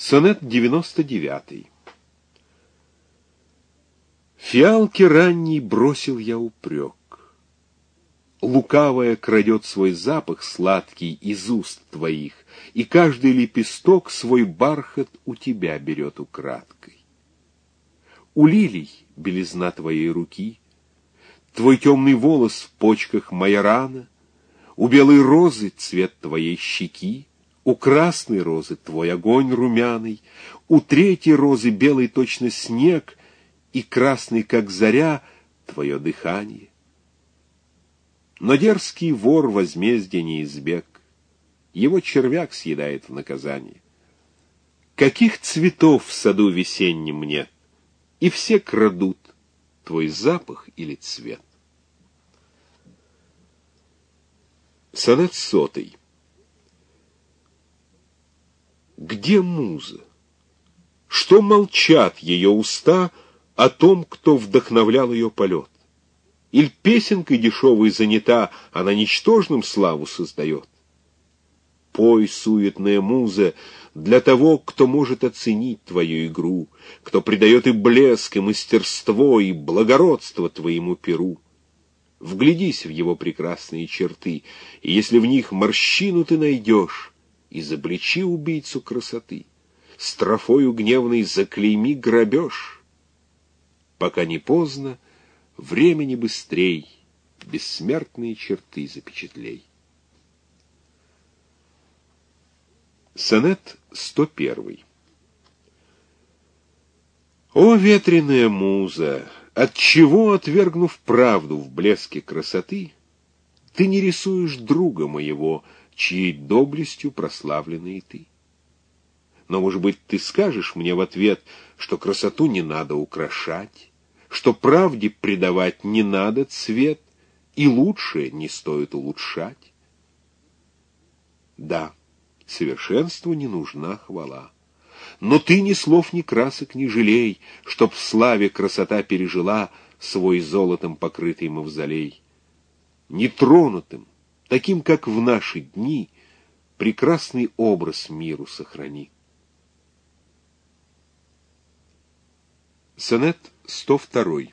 Сонет 99 Фиалки ранней бросил я упрек. Лукавая крадет свой запах сладкий из уст твоих, И каждый лепесток свой бархат у тебя берет украдкой. У лилий белизна твоей руки, Твой темный волос в почках моя рана, У белой розы цвет твоей щеки, У красной розы твой огонь румяный, У третьей розы белый точно снег И красный, как заря, твое дыхание. Но дерзкий вор возмездия не избег, Его червяк съедает в наказание. Каких цветов в саду весеннем нет, И все крадут твой запах или цвет. Сонет сотый. Где муза? Что молчат ее уста о том, кто вдохновлял ее полет? Иль песенкой дешевой занята, она ничтожным славу создает? Пой, суетная муза, для того, кто может оценить твою игру, кто придает и блеск, и мастерство, и благородство твоему перу. Вглядись в его прекрасные черты, и если в них морщину ты найдешь, изобличи убийцу красоты. Строфою гневной заклейми грабеж. Пока не поздно, времени быстрей, бессмертные черты запечатлей. Сонет 101 О, ветреная муза! Отчего, отвергнув правду в блеске красоты, ты не рисуешь друга моего, чьей доблестью прославленный ты? Но, может быть, ты скажешь мне в ответ, что красоту не надо украшать, что правде придавать не надо цвет, и лучшее не стоит улучшать? Да, совершенству не нужна хвала. Но ты ни слов, ни красок не жалей, Чтоб в славе красота пережила Свой золотом покрытый мавзолей. Нетронутым, таким, как в наши дни, Прекрасный образ миру сохрани. Сонет 102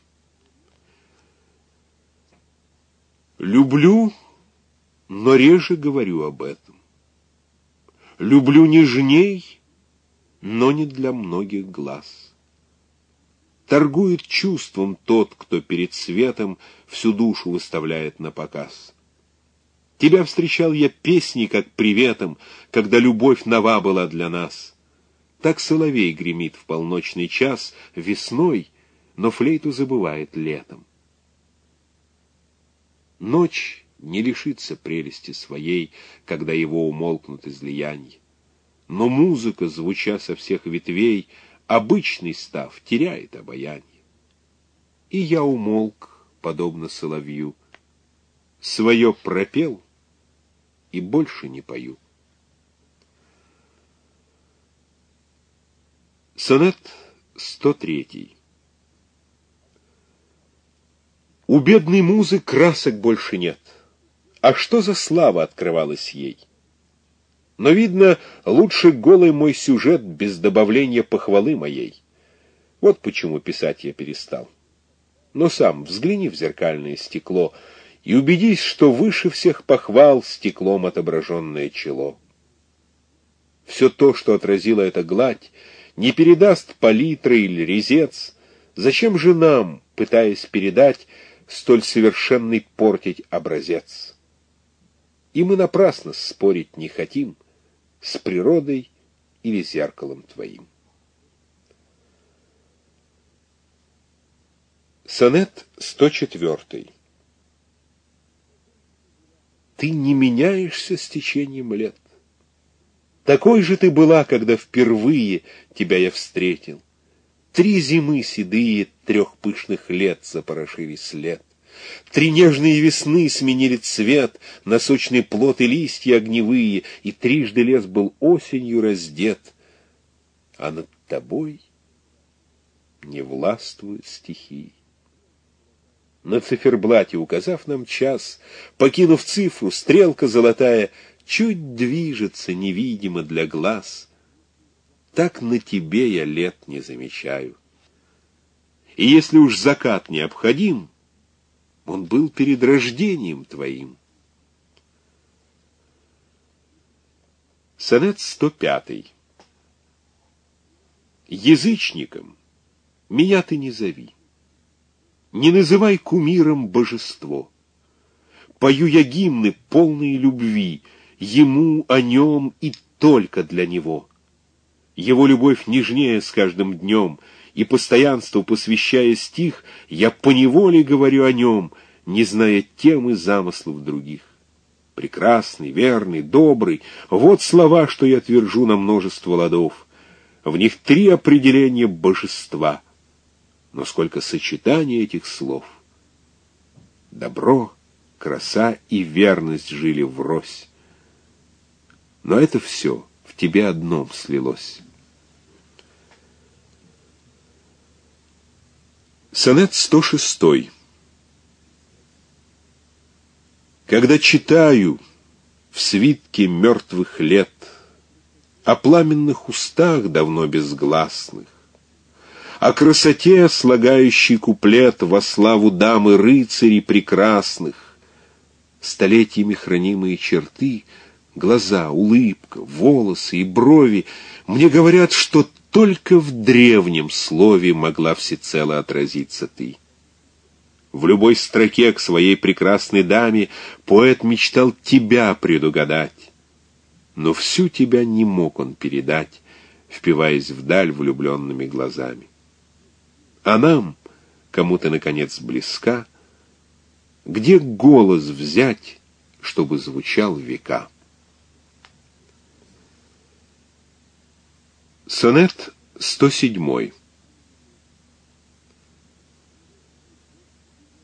Люблю, но реже говорю об этом. Люблю нежней, но не для многих глаз. Торгует чувством тот, кто перед светом всю душу выставляет на показ. Тебя встречал я песней, как приветом, когда любовь нова была для нас. Так соловей гремит в полночный час весной, но флейту забывает летом. Ночь не лишится прелести своей, когда его умолкнут излияния но музыка, звуча со всех ветвей, обычный став, теряет обаяние. И я умолк, подобно соловью, свое пропел и больше не пою. Сонет 103 У бедной музы красок больше нет. А что за слава открывалась ей? Но, видно, лучше голый мой сюжет без добавления похвалы моей. Вот почему писать я перестал. Но сам взгляни в зеркальное стекло и убедись, что выше всех похвал стеклом отображенное чело. Все то, что отразила эта гладь, не передаст палитра или резец. Зачем же нам, пытаясь передать, столь совершенный портить образец? И мы напрасно спорить не хотим — с природой или зеркалом твоим. Сонет 104 Ты не меняешься с течением лет. Такой же ты была, когда впервые тебя я встретил. Три зимы седые трех пышных лет запорошили след. Три нежные весны сменили цвет на сочный плод и листья огневые, и трижды лес был осенью раздет, а над тобой не властвуют стихии. На циферблате, указав нам час, покинув цифру, стрелка золотая чуть движется невидимо для глаз. так на тебе я лет не замечаю. И если уж закат необходим, он был перед рождением твоим. Сонет 105. Язычником меня ты не зови. Не называй кумиром божество. Пою я гимны, полные любви, Ему, о нем и только для него. Его любовь нежнее с каждым днем, И постоянству посвящая стих, Я поневоле говорю о нем, Не зная темы замыслов других. Прекрасный, верный, добрый — Вот слова, что я твержу на множество ладов. В них три определения божества. Но сколько сочетаний этих слов. Добро, краса и верность жили врозь. Но это все в тебе одном слилось. Сонет 106. Когда читаю в свитке мертвых лет О пламенных устах давно безгласных, О красоте, слагающей куплет Во славу дамы рыцарей прекрасных, Столетиями хранимые черты, Глаза, улыбка, волосы и брови Мне говорят, что только в древнем слове Могла всецело отразиться ты. В любой строке к своей прекрасной даме поэт мечтал тебя предугадать. Но всю тебя не мог он передать, впиваясь вдаль влюбленными глазами. А нам, кому ты, наконец, близка, где голос взять, чтобы звучал века? Сонет 107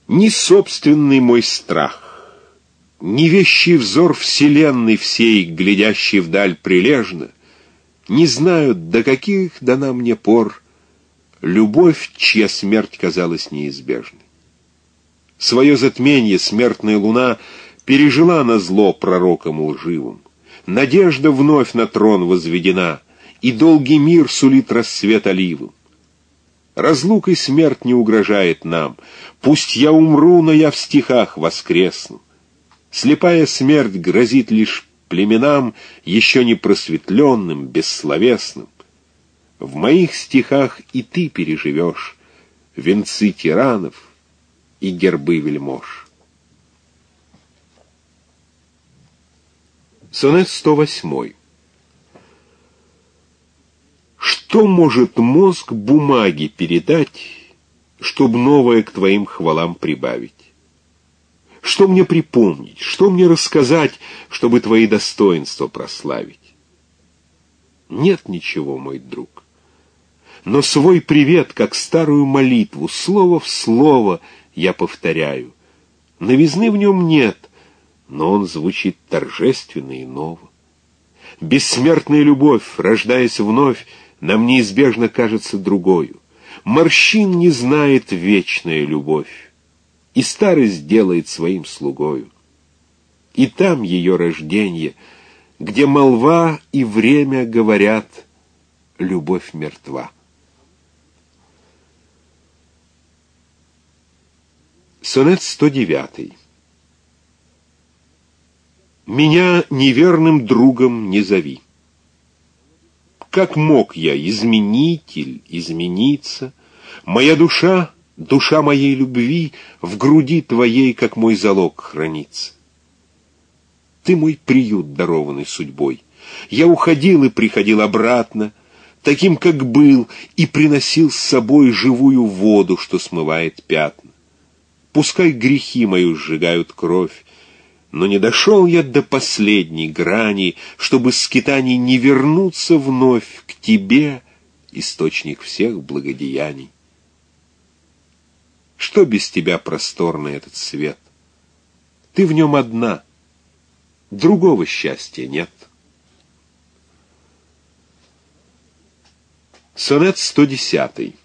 Ни собственный мой страх, ни вещий взор вселенной всей, глядящий вдаль прилежно, не знают, до каких дана мне пор любовь, чья смерть казалась неизбежной. Свое затмение смертная луна пережила на зло пророком лживым. Надежда вновь на трон возведена, и долгий мир сулит рассвет оливым. Разлукой смерть не угрожает нам. Пусть я умру, но я в стихах воскресну. Слепая смерть грозит лишь племенам, еще не просветленным, бессловесным. В моих стихах и ты переживешь венцы тиранов и гербы вельмож. Сонет 108 Что может мозг бумаги передать, чтобы новое к твоим хвалам прибавить? Что мне припомнить, что мне рассказать, чтобы твои достоинства прославить? Нет ничего, мой друг. Но свой привет, как старую молитву, слово в слово я повторяю. Новизны в нем нет, но он звучит торжественно и ново. Бессмертная любовь, рождаясь вновь, нам неизбежно кажется другою. Морщин не знает вечная любовь, и старость делает своим слугою. И там ее рождение, где молва и время говорят, любовь мертва. Сонет 109. Меня неверным другом не зови. Как мог я, изменитель, измениться? Моя душа, душа моей любви, В груди твоей, как мой залог, хранится. Ты мой приют, дарованный судьбой. Я уходил и приходил обратно, Таким, как был, и приносил с собой Живую воду, что смывает пятна. Пускай грехи мою сжигают кровь, но не дошел я до последней грани, чтобы скитаний не вернуться вновь к тебе, источник всех благодеяний. Что без тебя просторный этот свет? Ты в нем одна, другого счастья нет. Сонет 110.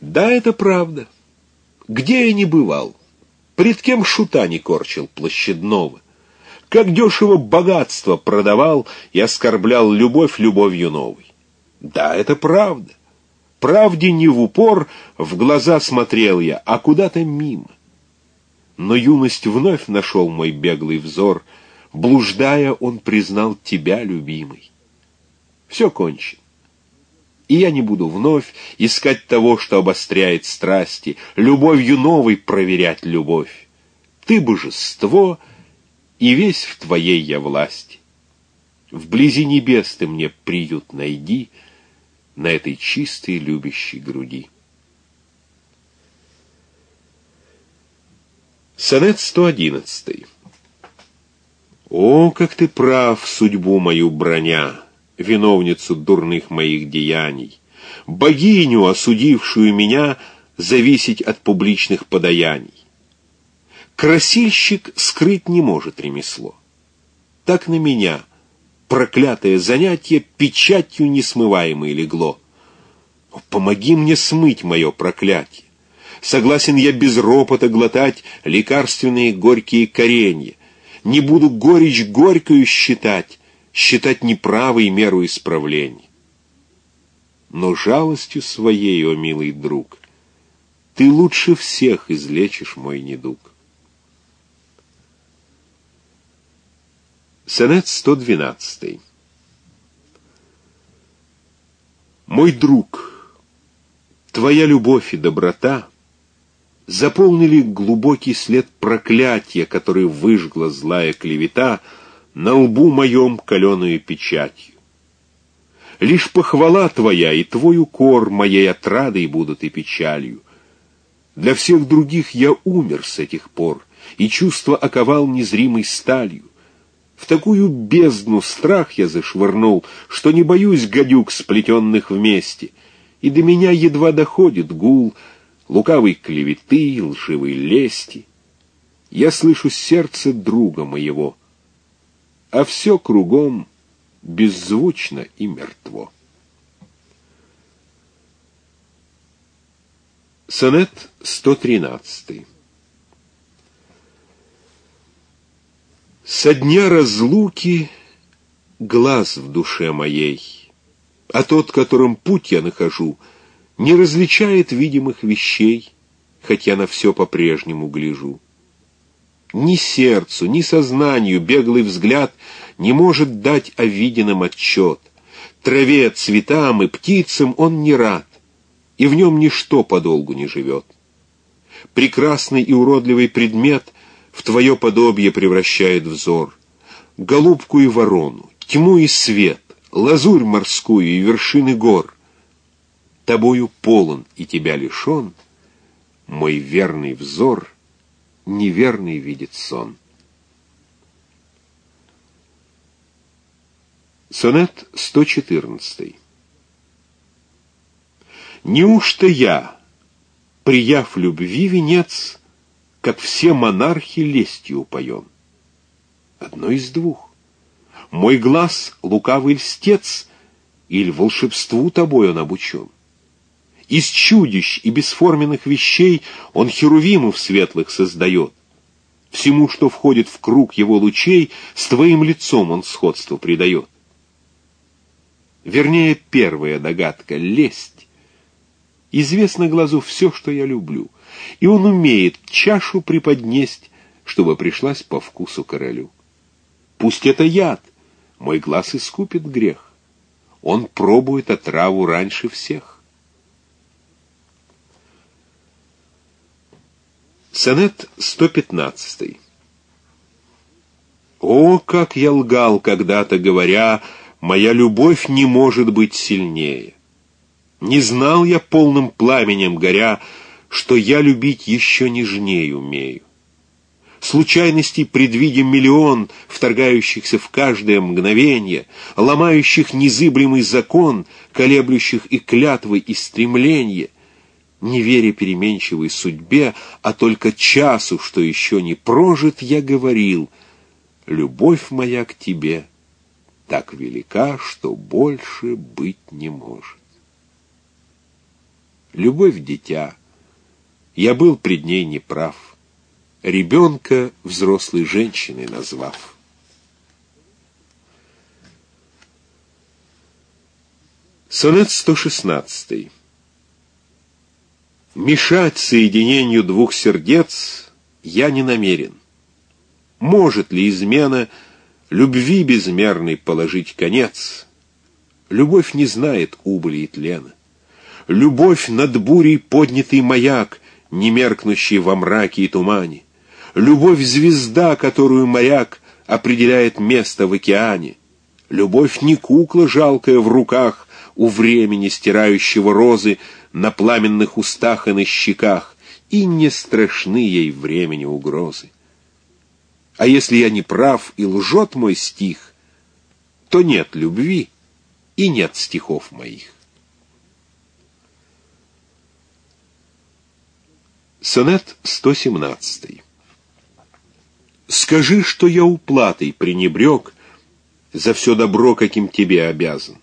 Да, это правда. Где я не бывал? Пред кем шута не корчил площадного? Как дешево богатство продавал и оскорблял любовь любовью новой. Да, это правда. Правде не в упор в глаза смотрел я, а куда-то мимо. Но юность вновь нашел мой беглый взор. Блуждая, он признал тебя, любимый. Все кончено. И я не буду вновь искать того, что обостряет страсти, любовью новой проверять любовь. Ты божество, и весь в твоей я власти. Вблизи небес ты мне приют найди на этой чистой любящей груди. Сонет 111. О, как ты прав, судьбу мою броня, виновницу дурных моих деяний, богиню, осудившую меня зависеть от публичных подаяний. Красильщик скрыть не может ремесло. Так на меня проклятое занятие печатью несмываемой легло. Помоги мне смыть мое проклятие. Согласен я без ропота глотать лекарственные горькие коренья. Не буду горечь горькую считать, считать неправой меру исправления. Но жалостью своей, о милый друг, ты лучше всех излечишь мой недуг. Сонет 112. Мой друг, твоя любовь и доброта заполнили глубокий след проклятия, который выжгла злая клевета на лбу моем каленую печатью. Лишь похвала твоя и твой укор моей отрадой будут и печалью. Для всех других я умер с этих пор, и чувство оковал незримой сталью. В такую бездну страх я зашвырнул, что не боюсь гадюк, сплетенных вместе, и до меня едва доходит гул лукавой клеветы, лживой лести. Я слышу сердце друга моего, а все кругом беззвучно и мертво. Сонет 113 Со дня разлуки глаз в душе моей, а тот, которым путь я нахожу, не различает видимых вещей, хотя на все по-прежнему гляжу. Ни сердцу, ни сознанию беглый взгляд не может дать о виденном отчет. Траве, цветам и птицам он не рад, и в нем ничто подолгу не живет. Прекрасный и уродливый предмет в твое подобие превращает взор. Голубку и ворону, тьму и свет, лазурь морскую и вершины гор. Тобою полон и тебя лишен, мой верный взор неверный видит сон. Сонет 114 Неужто я, прияв любви венец, как все монархи лестью упоен. Одно из двух. Мой глаз — лукавый льстец, или волшебству тобой он обучен. Из чудищ и бесформенных вещей он херувимов светлых создает. Всему, что входит в круг его лучей, с твоим лицом он сходство придает. Вернее, первая догадка — лесть. Известно глазу все, что я люблю — и он умеет чашу преподнесть, чтобы пришлась по вкусу королю. Пусть это яд, мой глаз искупит грех. Он пробует отраву раньше всех. Сонет 115 О, как я лгал когда-то, говоря, моя любовь не может быть сильнее. Не знал я полным пламенем горя, что я любить еще нежнее умею. Случайностей предвидим миллион, вторгающихся в каждое мгновение, ломающих незыблемый закон, колеблющих и клятвы, и стремления, не веря переменчивой судьбе, а только часу, что еще не прожит, я говорил, любовь моя к тебе так велика, что больше быть не может. Любовь дитя — я был пред ней неправ, ребенка взрослой женщиной назвав. Сонет 116. Мешать соединению двух сердец я не намерен. Может ли измена любви безмерной положить конец? Любовь не знает убыли и тлена. Любовь над бурей поднятый маяк, не меркнущий во мраке и тумане. Любовь — звезда, которую моряк определяет место в океане. Любовь не кукла жалкая в руках, у времени, стирающего розы на пламенных устах и на щеках, и не страшны ей времени угрозы. А если я не прав и лжет мой стих, то нет любви и нет стихов моих. Сонет 117 Скажи, что я уплатой пренебрег за все добро, каким тебе обязан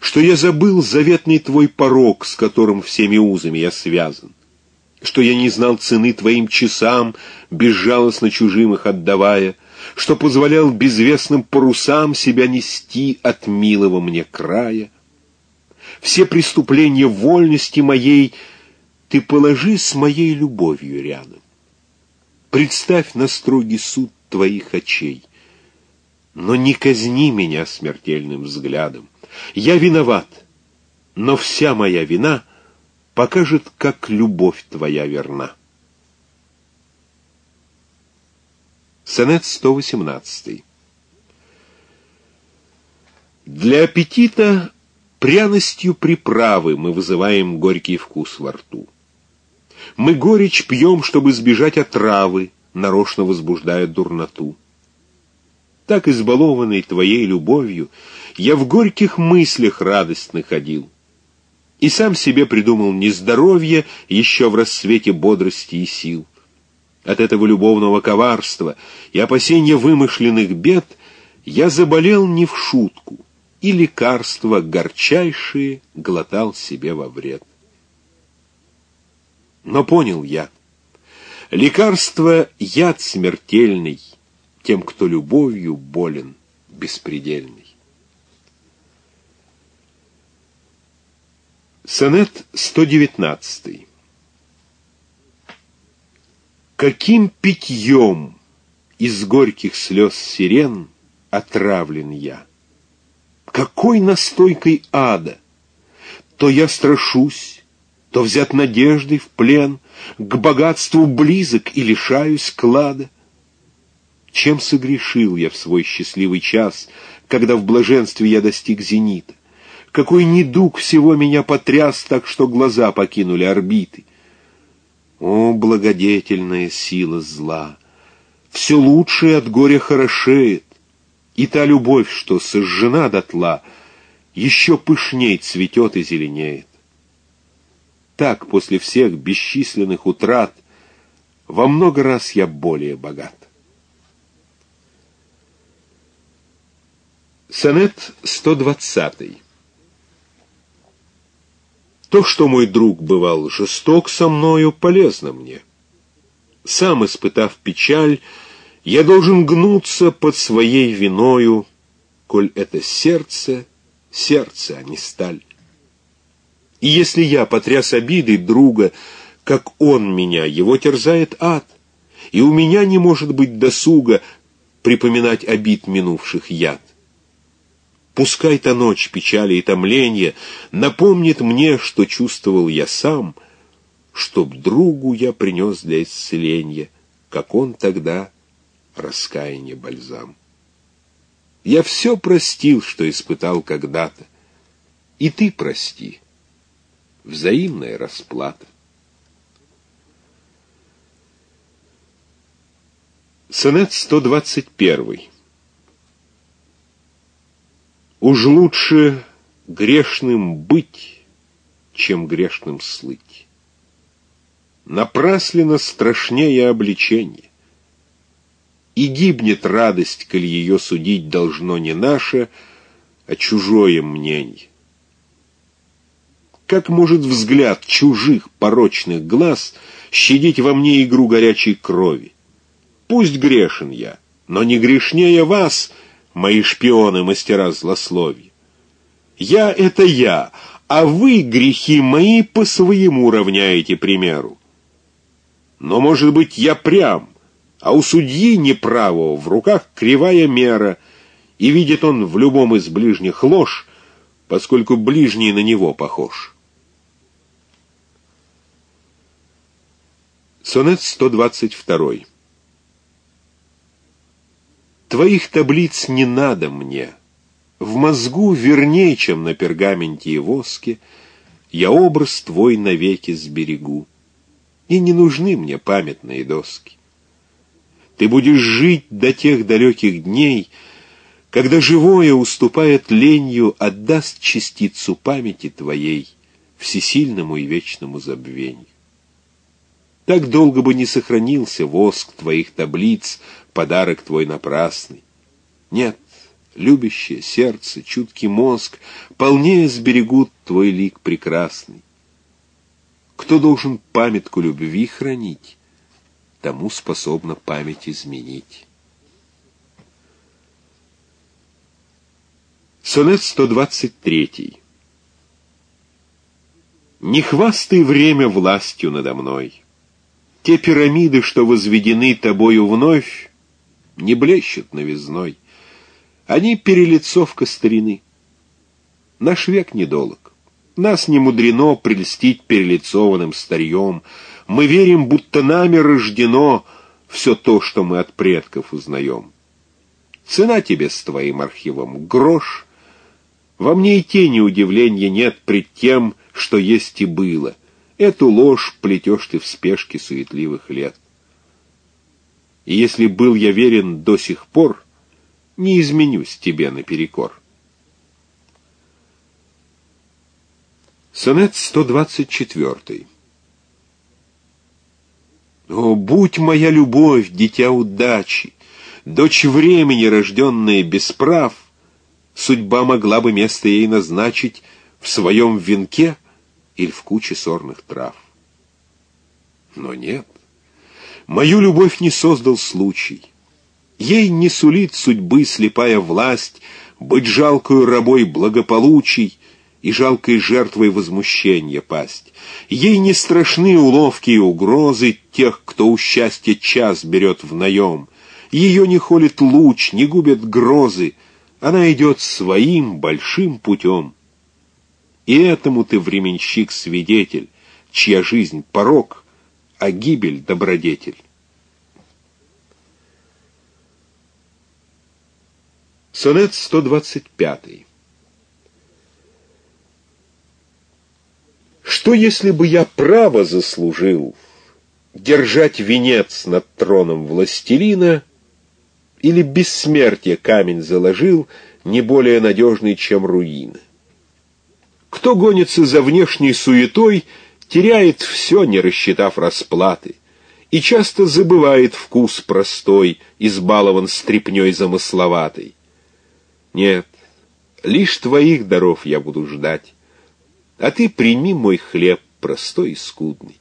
что я забыл заветный твой порог, с которым всеми узами я связан, что я не знал цены твоим часам, безжалостно чужим их отдавая, что позволял безвестным парусам себя нести от милого мне края. Все преступления вольности моей ты положи с моей любовью рядом. Представь на строгий суд твоих очей, но не казни меня смертельным взглядом. Я виноват, но вся моя вина покажет, как любовь твоя верна. Сонет 118 Для аппетита пряностью приправы мы вызываем горький вкус во рту. Мы горечь пьем, чтобы избежать отравы, нарочно возбуждая дурноту. Так избалованный твоей любовью, я в горьких мыслях радость находил. И сам себе придумал нездоровье еще в рассвете бодрости и сил. От этого любовного коварства и опасения вымышленных бед я заболел не в шутку, и лекарства горчайшие глотал себе во вред. Но понял я, лекарство — яд смертельный — тем, кто любовью болен беспредельный. Сонет 119 Каким питьем из горьких слез сирен отравлен я? Какой настойкой ада? То я страшусь, то взят надеждой в плен, К богатству близок и лишаюсь клада. Чем согрешил я в свой счастливый час, когда в блаженстве я достиг зенита? Какой недуг всего меня потряс, так что глаза покинули орбиты? О, благодетельная сила зла! Все лучшее от горя хорошеет, и та любовь, что сожжена дотла, еще пышней цветет и зеленеет. Так после всех бесчисленных утрат во много раз я более богат. Сонет 120. То, что мой друг бывал жесток со мною, полезно мне. Сам испытав печаль, я должен гнуться под своей виною, коль это сердце, сердце, а не сталь. И если я потряс обидой друга, как он меня, его терзает ад, и у меня не может быть досуга припоминать обид минувших яд. Пускай та ночь печали и томления напомнит мне, что чувствовал я сам, чтоб другу я принес для исцеления, как он тогда раскаяние бальзам. Я все простил, что испытал когда-то, и ты прости. Взаимная расплата. Сонет 121 Уж лучше грешным быть, чем грешным слыть. Напрасленно страшнее обличение. И гибнет радость, коль ее судить должно не наше, а чужое мнение. Как может взгляд чужих порочных глаз щадить во мне игру горячей крови? Пусть грешен я, но не грешнее вас — мои шпионы, мастера злословия. Я — это я, а вы грехи мои по своему равняете примеру. Но, может быть, я прям, а у судьи неправого в руках кривая мера, и видит он в любом из ближних ложь, поскольку ближний на него похож. Сонет 122. Твоих таблиц не надо мне. В мозгу верней, чем на пергаменте и воске, Я образ твой навеки сберегу. И не нужны мне памятные доски. Ты будешь жить до тех далеких дней, Когда живое уступает ленью, Отдаст частицу памяти твоей Всесильному и вечному забвенью. Так долго бы не сохранился воск твоих таблиц, подарок твой напрасный. Нет, любящее сердце, чуткий мозг полнее сберегут твой лик прекрасный. Кто должен памятку любви хранить, тому способна память изменить. Сонет 123. Не хвастай время властью надо мной. Те пирамиды, что возведены тобою вновь, не блещут новизной. Они перелицовка старины. Наш век недолог. Нас не мудрено прельстить перелицованным старьем. Мы верим, будто нами рождено все то, что мы от предков узнаем. Цена тебе с твоим архивом — грош. Во мне и тени удивления нет пред тем, что есть и было — Эту ложь плетешь ты в спешке суетливых лет. И если был я верен до сих пор, не изменюсь тебе наперекор. Сонет 124. О, будь моя любовь, дитя удачи, дочь времени, рожденная без прав, судьба могла бы место ей назначить в своем венке — или в куче сорных трав. Но нет, мою любовь не создал случай. Ей не сулит судьбы слепая власть быть жалкою рабой благополучий и жалкой жертвой возмущения пасть. Ей не страшны уловки и угрозы тех, кто у счастья час берет в наем. Ее не холит луч, не губят грозы, она идет своим большим путем. И этому ты, временщик, свидетель, чья жизнь — порог, а гибель — добродетель. Сонет 125. Что, если бы я право заслужил держать венец над троном властелина или бессмертие камень заложил, не более надежный, чем руины? Кто гонится за внешней суетой, теряет все, не рассчитав расплаты, и часто забывает вкус простой, избалован стрепней замысловатой. Нет, лишь твоих даров я буду ждать, а ты прими мой хлеб простой и скудный.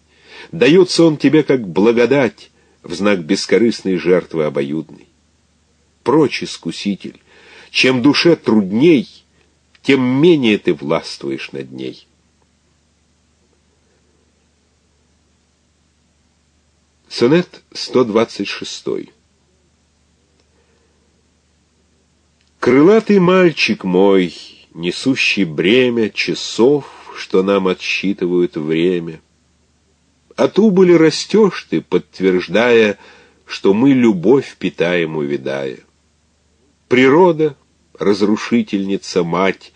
Дается он тебе как благодать в знак бескорыстной жертвы обоюдной. Прочь, искуситель, чем душе трудней — тем менее ты властвуешь над ней. Сонет 126. Крылатый мальчик мой, несущий бремя часов, что нам отсчитывают время, от убыли растешь ты, подтверждая, что мы любовь питаем, увидая. Природа, разрушительница мать,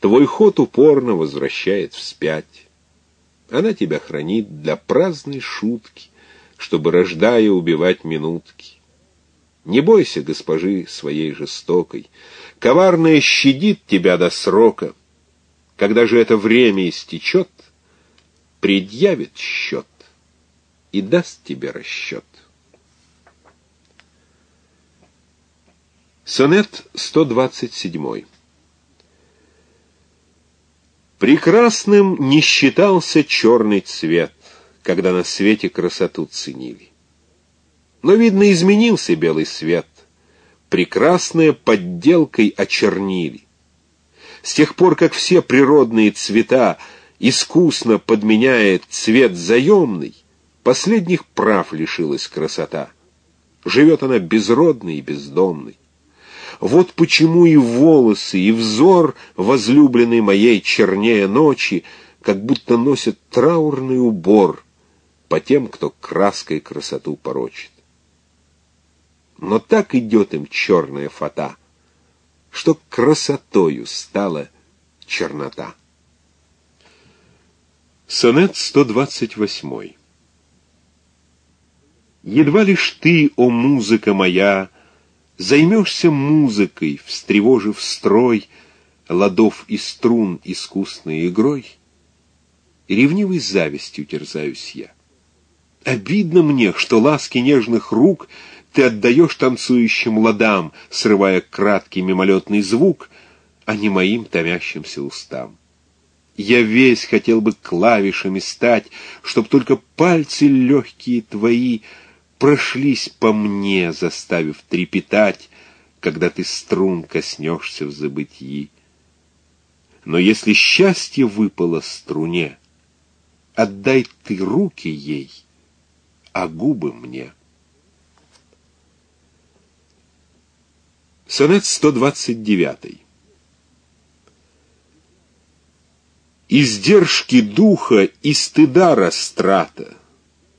твой ход упорно возвращает вспять. Она тебя хранит для праздной шутки, чтобы, рождая, убивать минутки. Не бойся госпожи своей жестокой, коварная щадит тебя до срока. Когда же это время истечет, предъявит счет и даст тебе расчет. Сонет 127. Прекрасным не считался черный цвет, когда на свете красоту ценили. Но, видно, изменился белый свет, прекрасное подделкой очернили. с тех пор, как все природные цвета искусно подменяет цвет заемный, последних прав лишилась красота. Живет она безродной и бездомной. Вот почему и волосы, и взор возлюбленной моей чернее ночи, как будто носят траурный убор по тем, кто краской красоту порочит. Но так идет им черная фата, что красотою стала чернота. Сонет 128 Едва лишь ты, о музыка моя, Займешься музыкой, встревожив строй Ладов и струн искусной игрой, Ревнивой завистью терзаюсь я. Обидно мне, что ласки нежных рук Ты отдаешь танцующим ладам, Срывая краткий мимолетный звук, А не моим томящимся устам. Я весь хотел бы клавишами стать, Чтоб только пальцы легкие твои Прошлись по мне, заставив трепетать, Когда ты струн коснешься в забытии. Но если счастье выпало струне, Отдай ты руки ей, а губы мне. Сонет 129 Издержки духа и стыда растрата.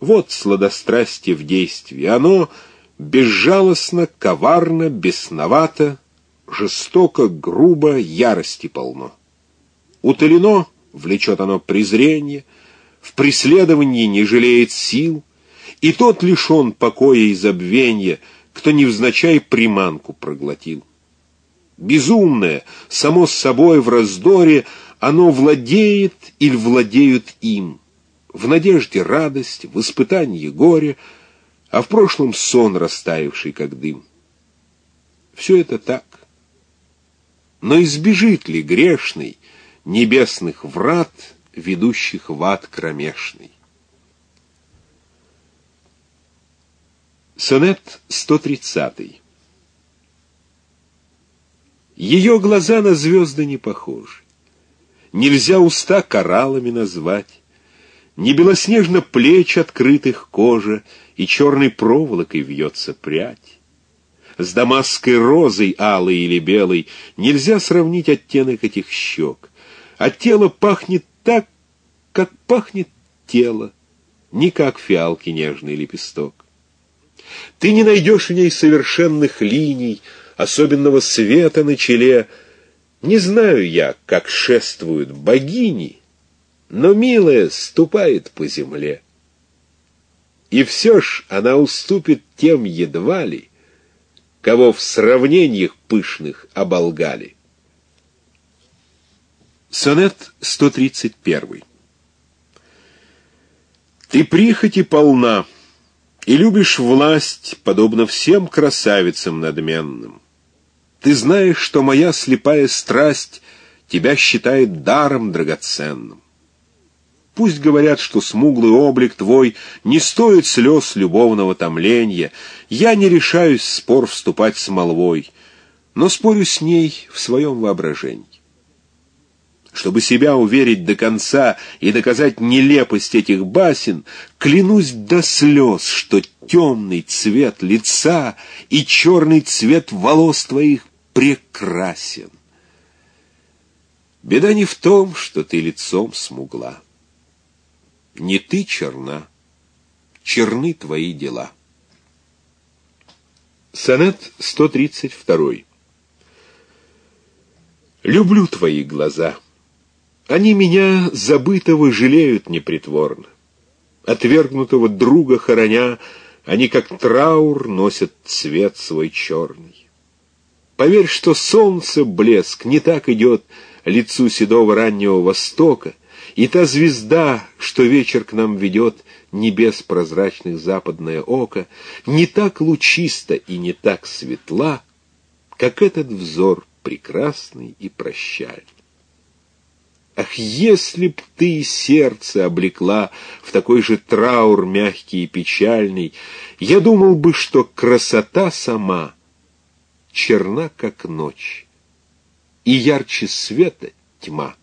Вот сладострастие в действии. Оно безжалостно, коварно, бесновато, жестоко, грубо, ярости полно. Утолено влечет оно презрение, в преследовании не жалеет сил, и тот лишен покоя и забвенья, кто невзначай приманку проглотил. Безумное, само с собой в раздоре, оно владеет или владеют им. В надежде радость, в испытании горе, а в прошлом сон, растаявший как дым. Все это так. Но избежит ли грешный небесных врат, ведущих в ад кромешный? Сонет 130 Ее глаза на звезды не похожи нельзя уста кораллами назвать. Не белоснежно плеч открытых кожа, и черной проволокой вьется прядь. С дамасской розой, алой или белой, нельзя сравнить оттенок этих щек. А тело пахнет так, как пахнет тело, не как фиалки нежный лепесток. Ты не найдешь в ней совершенных линий, особенного света на челе, не знаю я, как шествуют богини, но милая ступает по земле. И все ж она уступит тем едва ли, кого в сравнениях пышных оболгали. Сонет 131 Ты прихоти полна, и любишь власть, подобно всем красавицам надменным. Ты знаешь, что моя слепая страсть тебя считает даром драгоценным. Пусть говорят, что смуглый облик твой не стоит слез любовного томления. Я не решаюсь в спор вступать с молвой, но спорю с ней в своем воображении. Чтобы себя уверить до конца и доказать нелепость этих басен, клянусь до слез, что темный цвет лица и черный цвет волос твоих прекрасен. Беда не в том, что ты лицом смугла. Не ты черна, черны твои дела. Сонет 132. Люблю твои глаза. Они меня, забытого, жалеют непритворно. Отвергнутого друга хороня, они, как траур, носят цвет свой черный. Поверь, что солнце блеск не так идет лицу седого раннего востока, и та звезда, что вечер к нам ведет, небес прозрачных западное око, не так лучиста и не так светла, как этот взор прекрасный и прощальный. Ах, если б ты сердце облекла в такой же траур мягкий и печальный, я думал бы, что красота сама — черна, как ночь, и ярче света тьма.